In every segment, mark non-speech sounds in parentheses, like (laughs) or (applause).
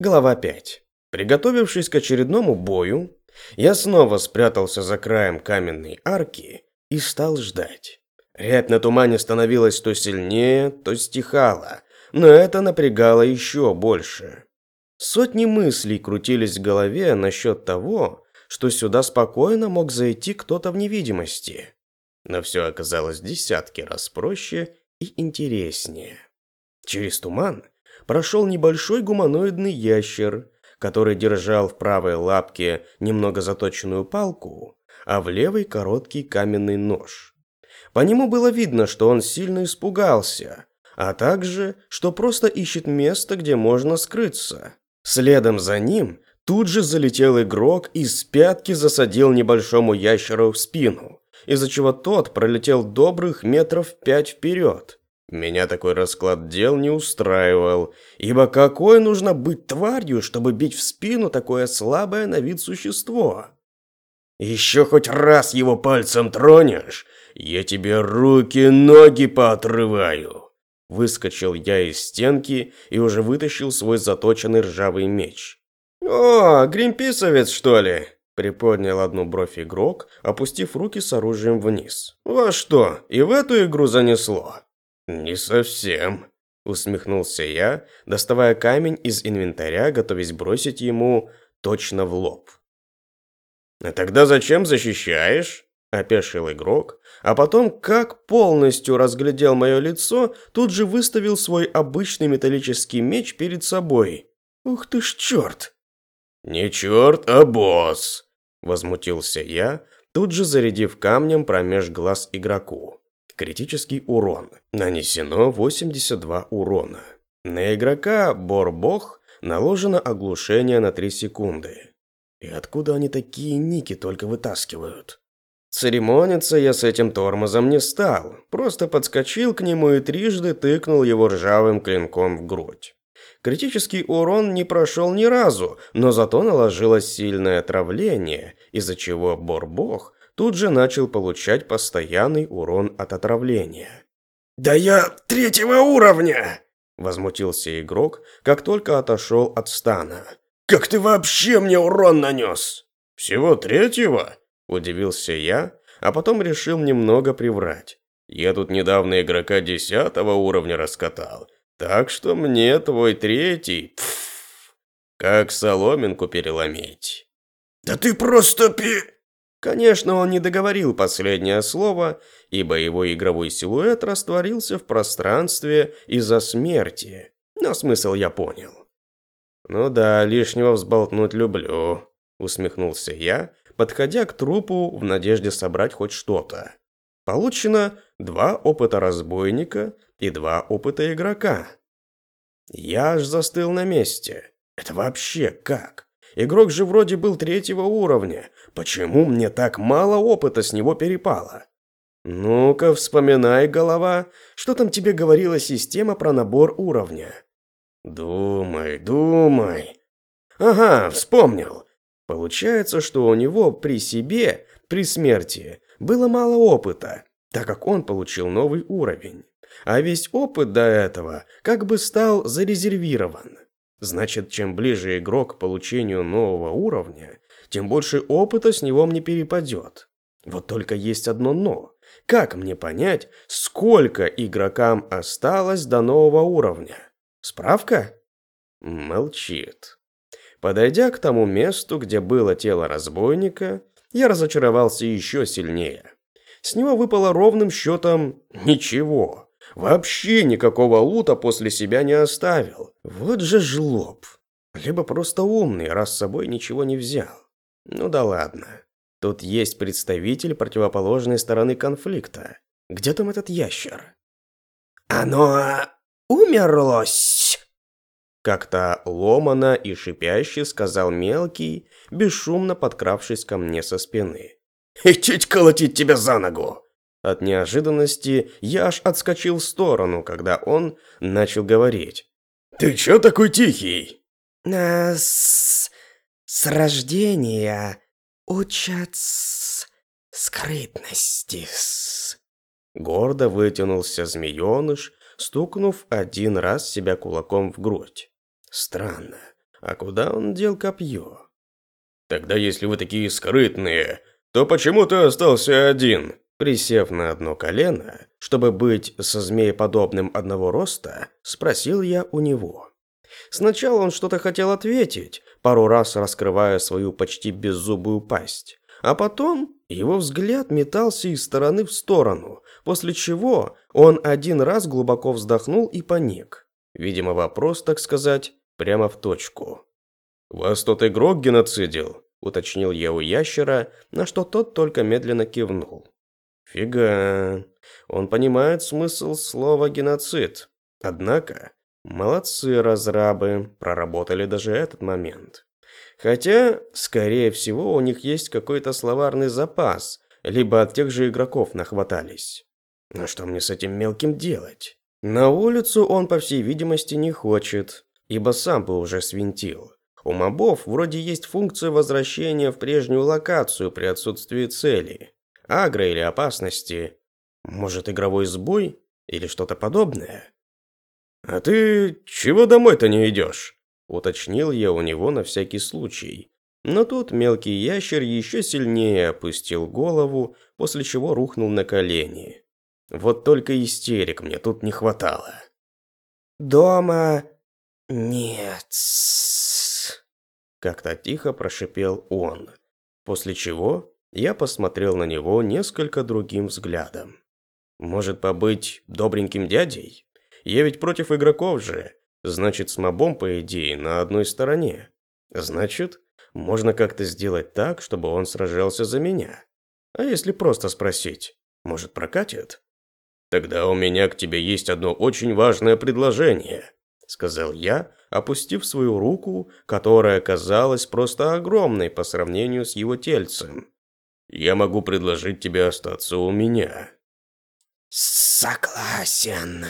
Глава 5. Приготовившись к очередному бою, я снова спрятался за краем каменной арки и стал ждать. Рябь на тумане становилась то сильнее, то стихала, но это напрягало еще больше. Сотни мыслей крутились в голове насчет того, что сюда спокойно мог зайти кто-то в невидимости. Но все оказалось десятки раз проще и интереснее. Через туман прошел небольшой гуманоидный ящер, который держал в правой лапке немного заточенную палку, а в левой короткий каменный нож. По нему было видно, что он сильно испугался, а также, что просто ищет место, где можно скрыться. Следом за ним тут же залетел игрок и с пятки засадил небольшому ящеру в спину, из-за чего тот пролетел добрых метров пять вперед. Меня такой расклад дел не устраивал, ибо какой нужно быть тварью, чтобы бить в спину такое слабое на вид существо? Еще хоть раз его пальцем тронешь, я тебе руки-ноги поотрываю. Выскочил я из стенки и уже вытащил свой заточенный ржавый меч. «О, гримписовец, что ли?» Приподнял одну бровь игрок, опустив руки с оружием вниз. «Во что, и в эту игру занесло?» «Не совсем», – усмехнулся я, доставая камень из инвентаря, готовясь бросить ему точно в лоб. «А тогда зачем защищаешь?» – опешил игрок, а потом, как полностью разглядел мое лицо, тут же выставил свой обычный металлический меч перед собой. «Ух ты ж черт!» «Не черт, а босс!» – возмутился я, тут же зарядив камнем промеж глаз игроку. Критический урон. Нанесено 82 урона. На игрока Борбох наложено оглушение на 3 секунды. И откуда они такие ники только вытаскивают? Церемониться я с этим тормозом не стал, просто подскочил к нему и трижды тыкнул его ржавым клинком в грудь. Критический урон не прошел ни разу, но зато наложилось сильное отравление, из-за чего Борбох тут же начал получать постоянный урон от отравления. «Да я третьего уровня!» – возмутился игрок, как только отошел от стана. «Как ты вообще мне урон нанес?» «Всего третьего?» – удивился я, а потом решил немного приврать. «Я тут недавно игрока десятого уровня раскатал, так что мне твой третий, пф, как соломинку переломить». «Да ты просто пи...» Конечно, он не договорил последнее слово, ибо его игровой силуэт растворился в пространстве из-за смерти. Но смысл я понял. «Ну да, лишнего взболтнуть люблю», – усмехнулся я, подходя к трупу в надежде собрать хоть что-то. Получено два опыта разбойника и два опыта игрока. Я аж застыл на месте. Это вообще как? Игрок же вроде был третьего уровня. Почему мне так мало опыта с него перепало? Ну-ка, вспоминай, голова, что там тебе говорила система про набор уровня? Думай, думай. Ага, вспомнил. Получается, что у него при себе, при смерти, было мало опыта, так как он получил новый уровень. А весь опыт до этого как бы стал зарезервирован. Значит, чем ближе игрок к получению нового уровня, тем больше опыта с него мне перепадет. Вот только есть одно «но». Как мне понять, сколько игрокам осталось до нового уровня? Справка? Молчит. Подойдя к тому месту, где было тело разбойника, я разочаровался еще сильнее. С него выпало ровным счетом ничего. Вообще никакого лута после себя не оставил. Вот же жлоб. Либо просто умный, раз с собой ничего не взял. Ну да ладно. Тут есть представитель противоположной стороны конфликта. Где там этот ящер? Оно умерлось. Как-то ломано и шипяще сказал мелкий, бесшумно подкравшись ко мне со спины. «Идти колотить тебя за ногу!» От неожиданности я аж отскочил в сторону, когда он начал говорить. «Ты чё такой тихий?» «Нас с рождения учат скрытности. Гордо вытянулся змееныш, стукнув один раз себя кулаком в грудь. Странно. А куда он дел копье? Тогда если вы такие скрытные, то почему ты остался один? Присев на одно колено, чтобы быть со змееподобным одного роста, спросил я у него. Сначала он что-то хотел ответить, пару раз раскрывая свою почти беззубую пасть. А потом его взгляд метался из стороны в сторону, после чего он один раз глубоко вздохнул и поник. Видимо, вопрос, так сказать, прямо в точку. «Вас тот игрок геноцидил?» – уточнил я у ящера, на что тот только медленно кивнул. Фига. Он понимает смысл слова геноцид. Однако, молодцы разрабы, проработали даже этот момент. Хотя, скорее всего, у них есть какой-то словарный запас, либо от тех же игроков нахватались. Но что мне с этим мелким делать? На улицу он, по всей видимости, не хочет, ибо сам бы уже свинтил. У мобов вроде есть функция возвращения в прежнюю локацию при отсутствии цели агро или опасности. Может, игровой сбой или что-то подобное? «А ты чего домой-то не идешь?» Уточнил я у него на всякий случай. Но тут мелкий ящер еще сильнее опустил голову, после чего рухнул на колени. Вот только истерик мне тут не хватало. «Дома нет...» Как-то тихо прошипел он, после чего я посмотрел на него несколько другим взглядом. Может побыть добреньким дядей? Я ведь против игроков же. Значит, с мобом, по идее, на одной стороне. Значит, можно как-то сделать так, чтобы он сражался за меня. А если просто спросить, может прокатит? Тогда у меня к тебе есть одно очень важное предложение, сказал я, опустив свою руку, которая казалась просто огромной по сравнению с его тельцем. Я могу предложить тебе остаться у меня. Согласен.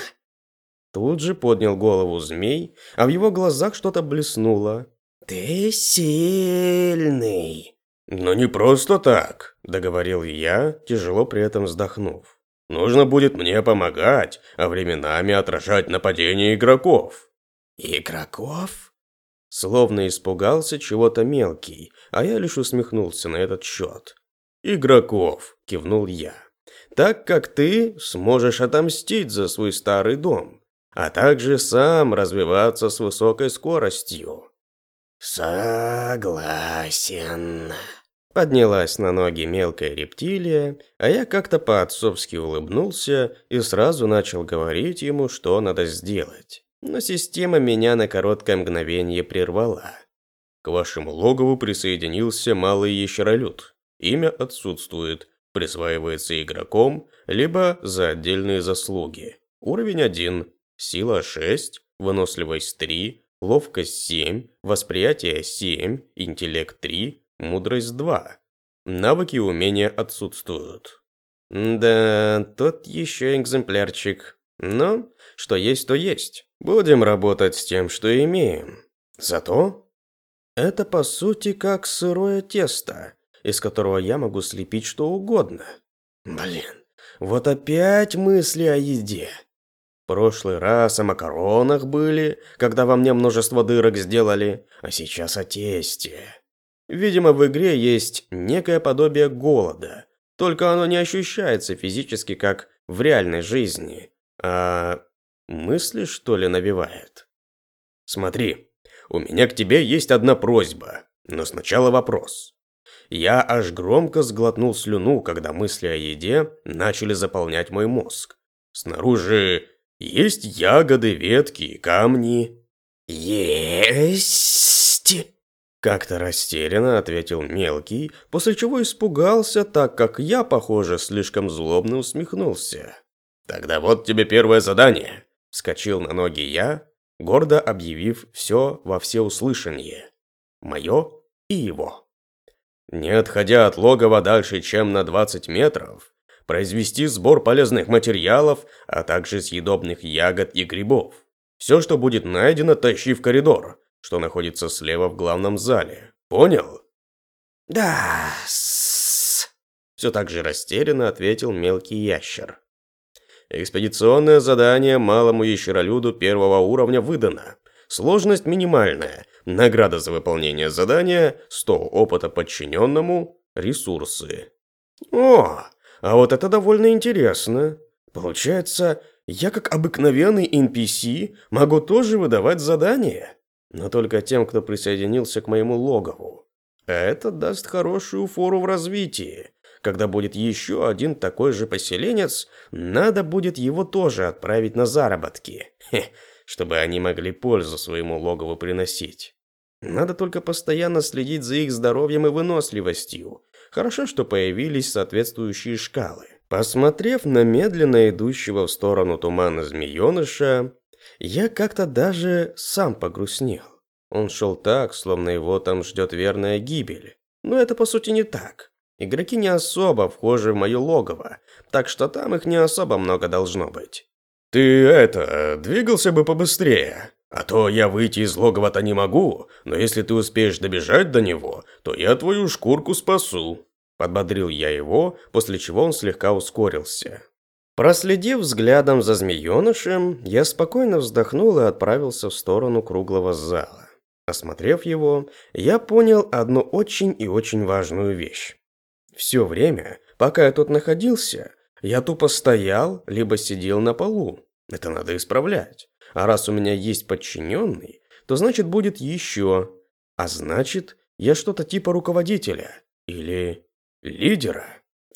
Тут же поднял голову змей, а в его глазах что-то блеснуло. Ты сильный. Но не просто так, договорил я, тяжело при этом вздохнув. Нужно будет мне помогать, а временами отражать нападения игроков. Игроков? Словно испугался чего-то мелкий, а я лишь усмехнулся на этот счет. «Игроков», – кивнул я. «Так как ты сможешь отомстить за свой старый дом, а также сам развиваться с высокой скоростью». «Согласен». Поднялась на ноги мелкая рептилия, а я как-то по-отцовски улыбнулся и сразу начал говорить ему, что надо сделать. Но система меня на короткое мгновение прервала. К вашему логову присоединился малый ящеролюд. Имя отсутствует, присваивается игроком, либо за отдельные заслуги. Уровень 1, сила 6, выносливость 3, ловкость 7, восприятие 7, интеллект 3, мудрость 2. Навыки и умения отсутствуют. Да, тот еще экземплярчик. Но что есть, то есть. Будем работать с тем, что имеем. Зато это по сути как сырое тесто из которого я могу слепить что угодно. Блин, вот опять мысли о еде. прошлый раз о макаронах были, когда во мне множество дырок сделали, а сейчас о тесте. Видимо, в игре есть некое подобие голода, только оно не ощущается физически, как в реальной жизни, а мысли, что ли, навевает. Смотри, у меня к тебе есть одна просьба, но сначала вопрос. Я аж громко сглотнул слюну, когда мысли о еде начали заполнять мой мозг. Снаружи есть ягоды, ветки, камни. Есть. Как-то растерянно ответил мелкий, после чего испугался, так как я, похоже, слишком злобно усмехнулся. Тогда вот тебе первое задание. Вскочил на ноги я, гордо объявив все во всеуслышание. Мое и его. Не отходя от логова дальше, чем на 20 метров, произвести сбор полезных материалов, а также съедобных ягод и грибов. Все, что будет найдено, тащи в коридор, что находится слева в главном зале. Понял? Да. -с. Все так же растерянно ответил мелкий ящер. Экспедиционное задание малому ящеролюду первого уровня выдано. Сложность минимальная. Награда за выполнение задания 100 опыта подчиненному, ресурсы. О, а вот это довольно интересно. Получается, я как обыкновенный NPC могу тоже выдавать задания, но только тем, кто присоединился к моему логову. Это даст хорошую фору в развитии. Когда будет еще один такой же поселенец, надо будет его тоже отправить на заработки, Хе, чтобы они могли пользу своему логову приносить. Надо только постоянно следить за их здоровьем и выносливостью. Хорошо, что появились соответствующие шкалы. Посмотрев на медленно идущего в сторону тумана змееныша, я как-то даже сам погрустнел. Он шел так, словно его там ждет верная гибель. Но это по сути не так. Игроки не особо вхожи в мое логово, так что там их не особо много должно быть. «Ты это, двигался бы побыстрее, а то я выйти из логова-то не могу, но если ты успеешь добежать до него, то я твою шкурку спасу», Подбодрил я его, после чего он слегка ускорился. Проследив взглядом за змеенышем, я спокойно вздохнул и отправился в сторону круглого зала. Осмотрев его, я понял одну очень и очень важную вещь. Все время, пока я тут находился, я тупо стоял, либо сидел на полу. Это надо исправлять. А раз у меня есть подчиненный, то значит будет еще. А значит, я что-то типа руководителя. Или лидера.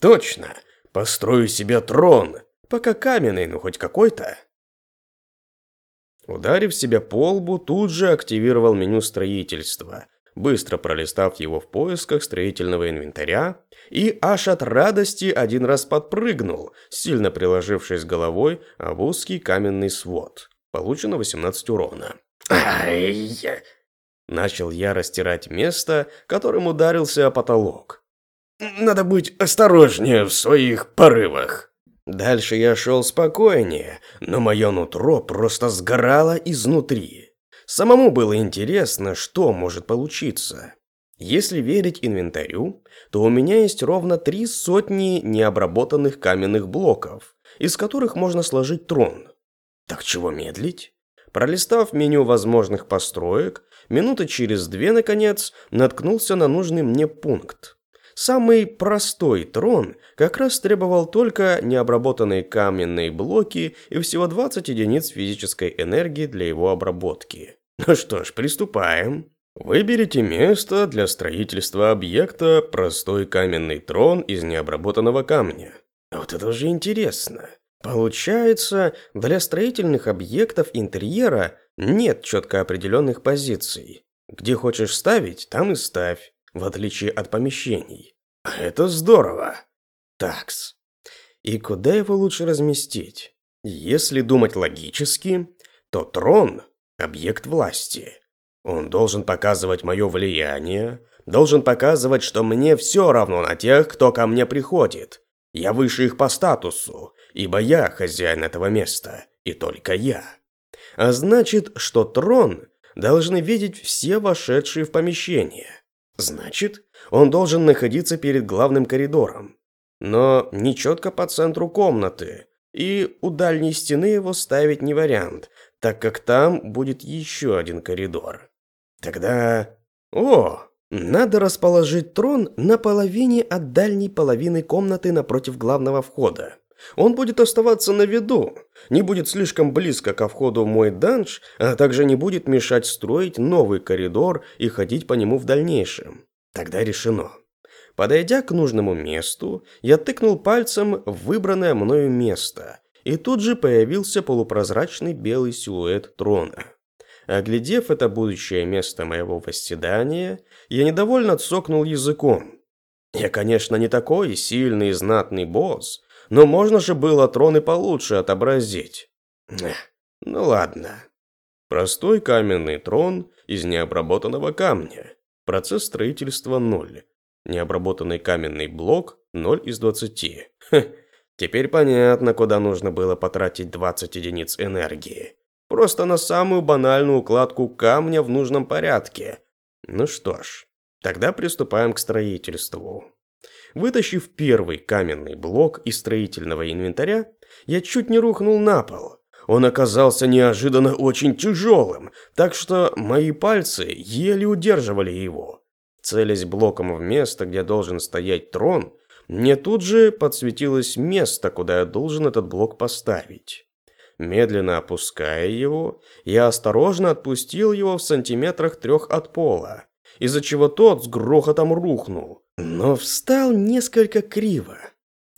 Точно. Построю себе трон. Пока каменный, но хоть какой-то. Ударив себя по лбу, тут же активировал меню строительства, быстро пролистав его в поисках строительного инвентаря, и аж от радости один раз подпрыгнул, сильно приложившись головой об узкий каменный свод. Получено 18 урона. Ай! Начал я растирать место, которым ударился о потолок. Надо быть осторожнее в своих порывах. Дальше я шел спокойнее, но мое нутро просто сгорало изнутри. Самому было интересно, что может получиться. Если верить инвентарю, то у меня есть ровно три сотни необработанных каменных блоков, из которых можно сложить трон. Так чего медлить? Пролистав меню возможных построек, минуты через две, наконец, наткнулся на нужный мне пункт. Самый простой трон как раз требовал только необработанные каменные блоки и всего 20 единиц физической энергии для его обработки. Ну что ж, приступаем. Выберите место для строительства объекта «Простой каменный трон из необработанного камня». Вот это уже интересно. Получается, для строительных объектов интерьера нет четко определенных позиций. Где хочешь ставить, там и ставь в отличие от помещений. Это здорово. Такс. И куда его лучше разместить? Если думать логически, то трон – объект власти. Он должен показывать мое влияние, должен показывать, что мне все равно на тех, кто ко мне приходит. Я выше их по статусу, ибо я хозяин этого места, и только я. А значит, что трон должны видеть все вошедшие в помещение. Значит, он должен находиться перед главным коридором, но не четко по центру комнаты, и у дальней стены его ставить не вариант, так как там будет еще один коридор. Тогда... О, надо расположить трон на половине от дальней половины комнаты напротив главного входа. Он будет оставаться на виду, не будет слишком близко ко входу в мой данж, а также не будет мешать строить новый коридор и ходить по нему в дальнейшем. Тогда решено. Подойдя к нужному месту, я тыкнул пальцем в выбранное мною место, и тут же появился полупрозрачный белый силуэт трона. Оглядев это будущее место моего восседания, я недовольно цокнул языком. Я, конечно, не такой сильный и знатный босс, но можно же было трон и получше отобразить. Ну ладно. Простой каменный трон из необработанного камня. Процесс строительства ноль. Необработанный каменный блок 0 из 20. Хе, теперь понятно, куда нужно было потратить 20 единиц энергии. Просто на самую банальную укладку камня в нужном порядке. Ну что ж, тогда приступаем к строительству. Вытащив первый каменный блок из строительного инвентаря, я чуть не рухнул на пол. он оказался неожиданно очень тяжелым, так что мои пальцы еле удерживали его. Целясь блоком в место, где должен стоять трон, мне тут же подсветилось место, куда я должен этот блок поставить. Медленно опуская его, я осторожно отпустил его в сантиметрах трех от пола, из-за чего тот с грохотом рухнул, но встал несколько криво.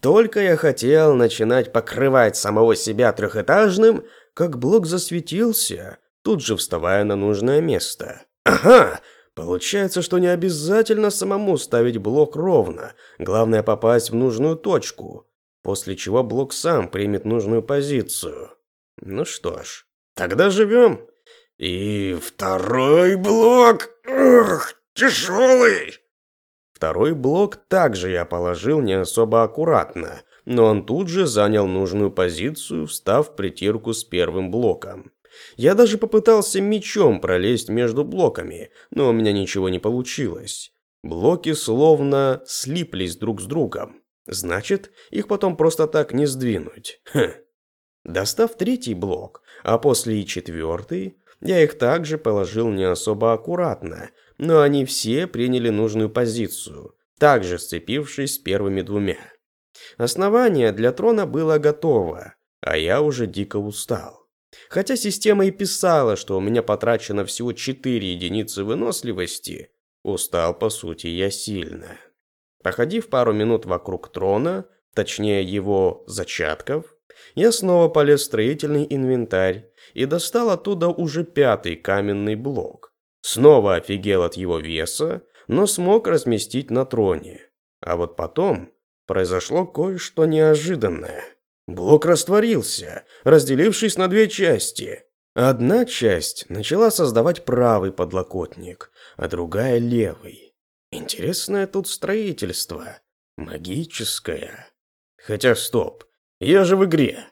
Только я хотел начинать покрывать самого себя трехэтажным, как блок засветился, тут же вставая на нужное место. Ага, получается, что не обязательно самому ставить блок ровно, главное попасть в нужную точку, после чего блок сам примет нужную позицию. Ну что ж, тогда живем. И второй блок, эх, тяжелый. Второй блок также я положил не особо аккуратно, но он тут же занял нужную позицию, встав в притирку с первым блоком. Я даже попытался мечом пролезть между блоками, но у меня ничего не получилось. Блоки словно слиплись друг с другом. Значит, их потом просто так не сдвинуть. Хм. Достав третий блок, а после и четвертый, я их также положил не особо аккуратно, но они все приняли нужную позицию, также сцепившись с первыми двумя. Основание для трона было готово, а я уже дико устал. Хотя система и писала, что у меня потрачено всего 4 единицы выносливости, устал по сути я сильно. Походив пару минут вокруг трона, точнее его зачатков, я снова полез в строительный инвентарь и достал оттуда уже пятый каменный блок. Снова офигел от его веса, но смог разместить на троне. А вот потом произошло кое-что неожиданное. Блок растворился, разделившись на две части. Одна часть начала создавать правый подлокотник, а другая левый. Интересное тут строительство. Магическое. Хотя стоп, я же в игре.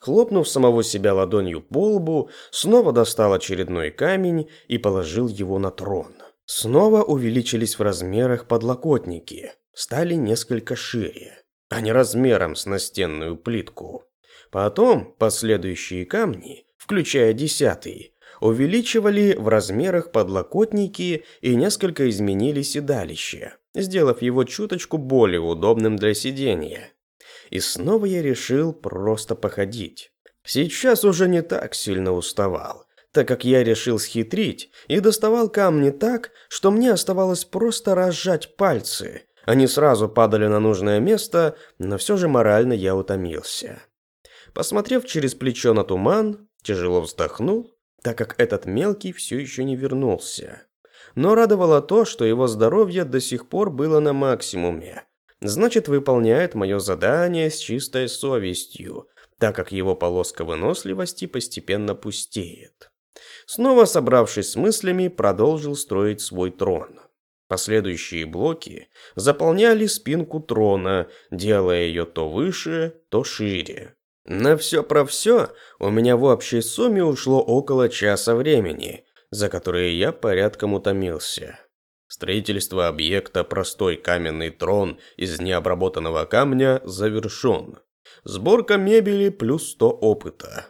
Хлопнув самого себя ладонью по лбу, снова достал очередной камень и положил его на трон. Снова увеличились в размерах подлокотники, стали несколько шире, а не размером с настенную плитку. Потом последующие камни, включая десятый, увеличивали в размерах подлокотники и несколько изменили седалище, сделав его чуточку более удобным для сидения. И снова я решил просто походить. Сейчас уже не так сильно уставал, так как я решил схитрить и доставал камни так, что мне оставалось просто разжать пальцы. Они сразу падали на нужное место, но все же морально я утомился. Посмотрев через плечо на туман, тяжело вздохнул, так как этот мелкий все еще не вернулся. Но радовало то, что его здоровье до сих пор было на максимуме, значит выполняет мое задание с чистой совестью, так как его полоска выносливости постепенно пустеет. Снова собравшись с мыслями, продолжил строить свой трон. Последующие блоки заполняли спинку трона, делая ее то выше, то шире. На все про все у меня в общей сумме ушло около часа времени, за которые я порядком утомился. Строительство объекта «Простой каменный трон» из необработанного камня завершен. Сборка мебели плюс 100 опыта.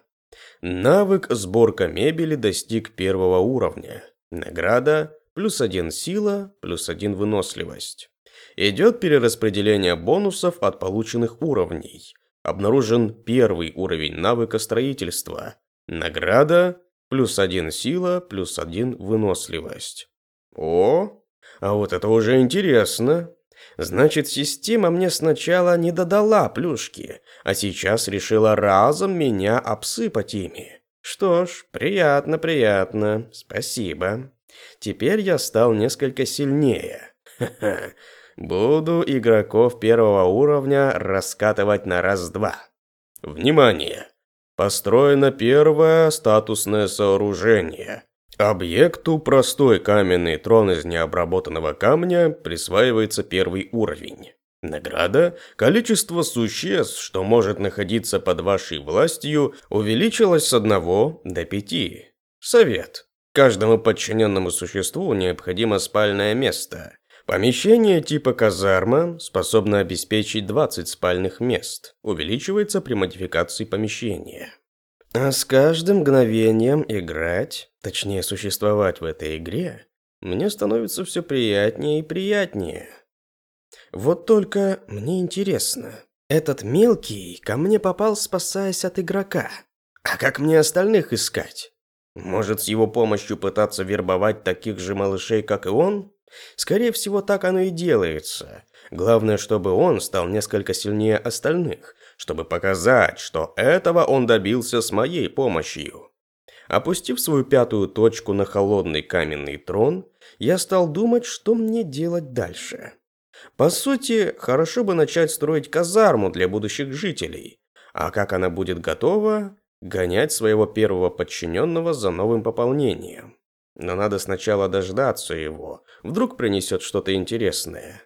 Навык сборка мебели достиг первого уровня. Награда плюс 1 сила, плюс 1 выносливость. Идет перераспределение бонусов от полученных уровней. Обнаружен первый уровень навыка строительства. Награда плюс 1 сила, плюс 1 выносливость. О, а вот это уже интересно. Значит, система мне сначала не додала плюшки, а сейчас решила разом меня обсыпать ими. Что ж, приятно, приятно. Спасибо. Теперь я стал несколько сильнее. (laughs) Буду игроков первого уровня раскатывать на раз-два. Внимание! Построено первое статусное сооружение. Объекту простой каменный трон из необработанного камня присваивается первый уровень. Награда – количество существ, что может находиться под вашей властью, увеличилось с одного до пяти. Совет. Каждому подчиненному существу необходимо спальное место. Помещение типа казарма способно обеспечить 20 спальных мест. Увеличивается при модификации помещения. А с каждым мгновением играть, точнее существовать в этой игре, мне становится все приятнее и приятнее. Вот только мне интересно, этот мелкий ко мне попал, спасаясь от игрока. А как мне остальных искать? Может, с его помощью пытаться вербовать таких же малышей, как и он? Скорее всего, так оно и делается. Главное, чтобы он стал несколько сильнее остальных, чтобы показать, что этого он добился с моей помощью. Опустив свою пятую точку на холодный каменный трон, я стал думать, что мне делать дальше. По сути, хорошо бы начать строить казарму для будущих жителей. А как она будет готова, гонять своего первого подчиненного за новым пополнением. Но надо сначала дождаться его, вдруг принесет что-то интересное.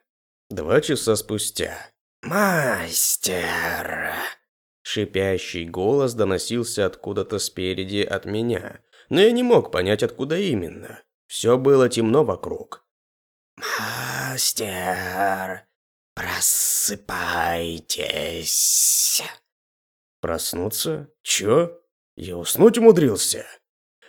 Два часа спустя. «Мастер!» Шипящий голос доносился откуда-то спереди от меня, но я не мог понять, откуда именно. Все было темно вокруг. «Мастер, просыпайтесь!» Проснуться? Чё? Я уснуть умудрился?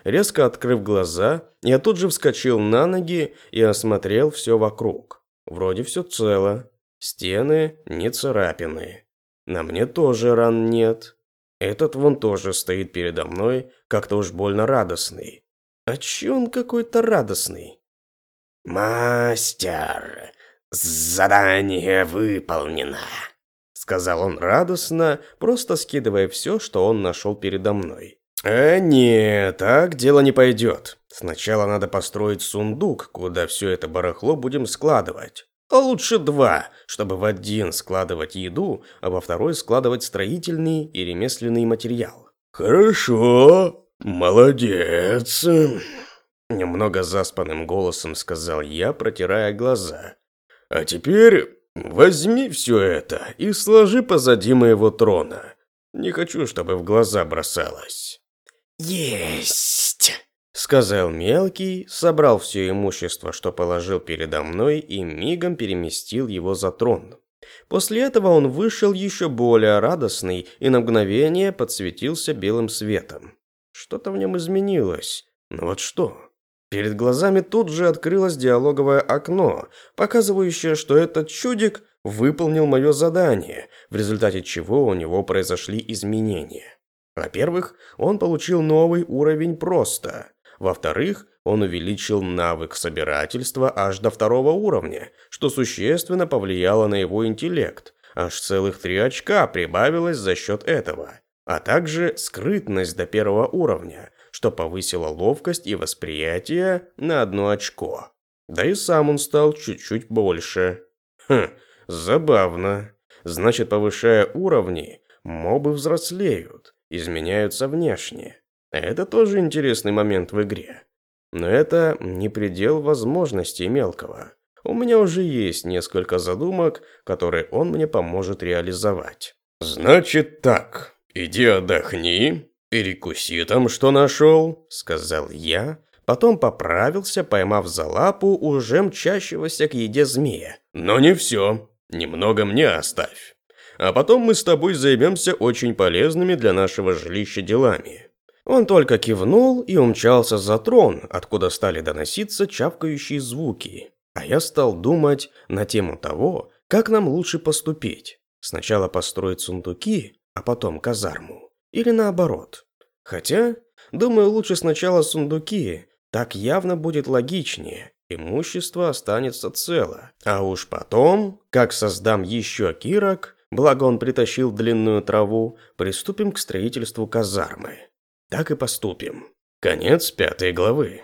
Резко открыв глаза, я тут же вскочил на ноги и осмотрел все вокруг. Вроде все цело. Стены не царапины. На мне тоже ран нет. Этот вон тоже стоит передо мной, как-то уж больно радостный. А чё он какой-то радостный? «Мастер, задание выполнено», — сказал он радостно, просто скидывая все, что он нашел передо мной. «Э, нет, так дело не пойдет. Сначала надо построить сундук, куда все это барахло будем складывать. А лучше два, чтобы в один складывать еду, а во второй складывать строительный и ремесленный материал». «Хорошо, молодец», Немного заспанным голосом сказал я, протирая глаза. «А теперь возьми все это и сложи позади моего трона. Не хочу, чтобы в глаза бросалось». «Есть!» Сказал мелкий, собрал все имущество, что положил передо мной, и мигом переместил его за трон. После этого он вышел еще более радостный и на мгновение подсветился белым светом. Что-то в нем изменилось. Но вот что? Перед глазами тут же открылось диалоговое окно, показывающее, что этот чудик выполнил мое задание, в результате чего у него произошли изменения. Во-первых, он получил новый уровень просто. Во-вторых, он увеличил навык собирательства аж до второго уровня, что существенно повлияло на его интеллект. Аж целых три очка прибавилось за счет этого. А также скрытность до первого уровня, что повысило ловкость и восприятие на одно очко. Да и сам он стал чуть-чуть больше. Хм, забавно. Значит, повышая уровни, мобы взрослеют, изменяются внешне. Это тоже интересный момент в игре. Но это не предел возможностей мелкого. У меня уже есть несколько задумок, которые он мне поможет реализовать. Значит так, иди отдохни, «Перекуси там, что нашел», — сказал я, потом поправился, поймав за лапу уже мчащегося к еде змея. «Но не все. Немного мне оставь. А потом мы с тобой займемся очень полезными для нашего жилища делами». Он только кивнул и умчался за трон, откуда стали доноситься чавкающие звуки. А я стал думать на тему того, как нам лучше поступить. Сначала построить сундуки, а потом казарму. Или наоборот. Хотя, думаю, лучше сначала сундуки. Так явно будет логичнее. Имущество останется цело. А уж потом, как создам еще кирок, благо он притащил длинную траву, приступим к строительству казармы. Так и поступим. Конец пятой главы.